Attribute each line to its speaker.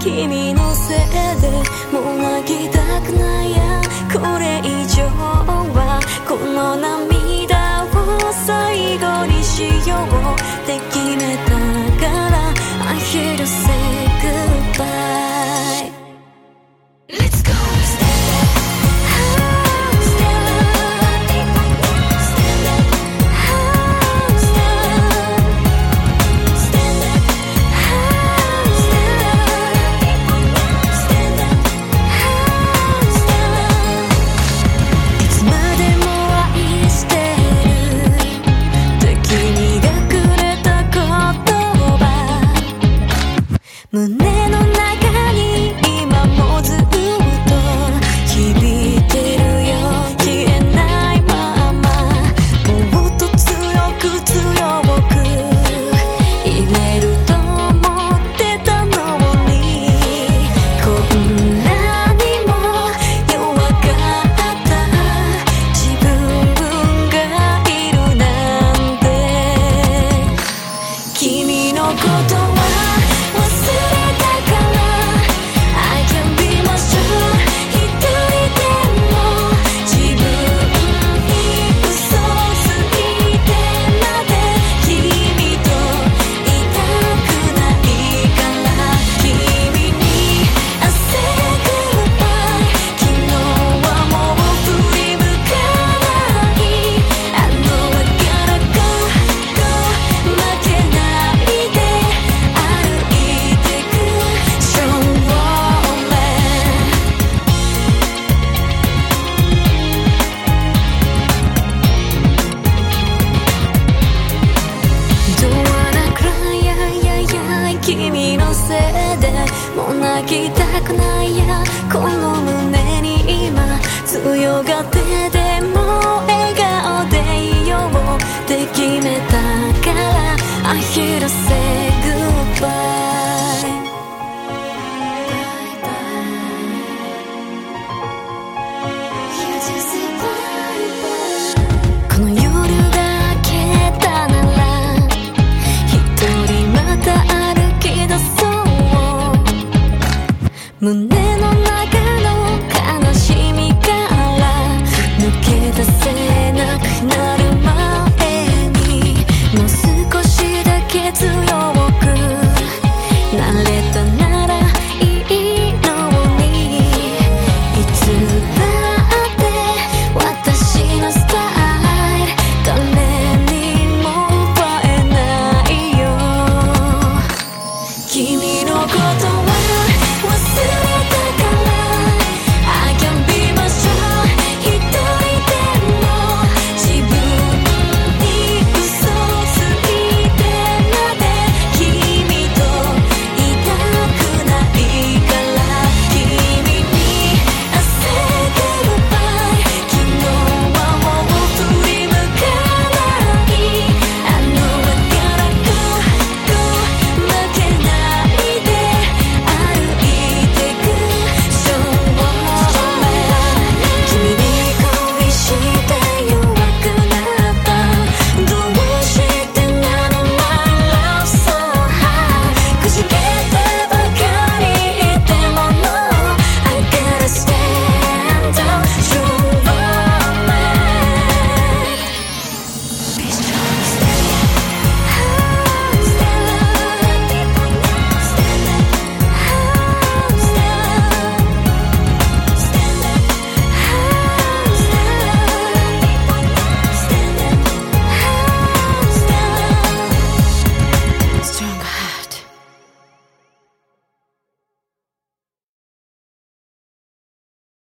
Speaker 1: 君のせいでもう泣きたくないやこれ以上 encore dans もう泣きたくないやこの胸に今強がって。